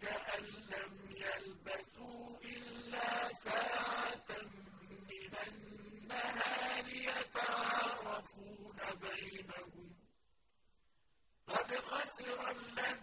كَأَن لَّمْ يَلْبَثُوا إِلَّا سَاعَةً مِّنَ النَّهَارِ يَتَعَارَفُونَ بَيْنَهُمْ ۚ قَدْ خَسِرَ الَّذِينَ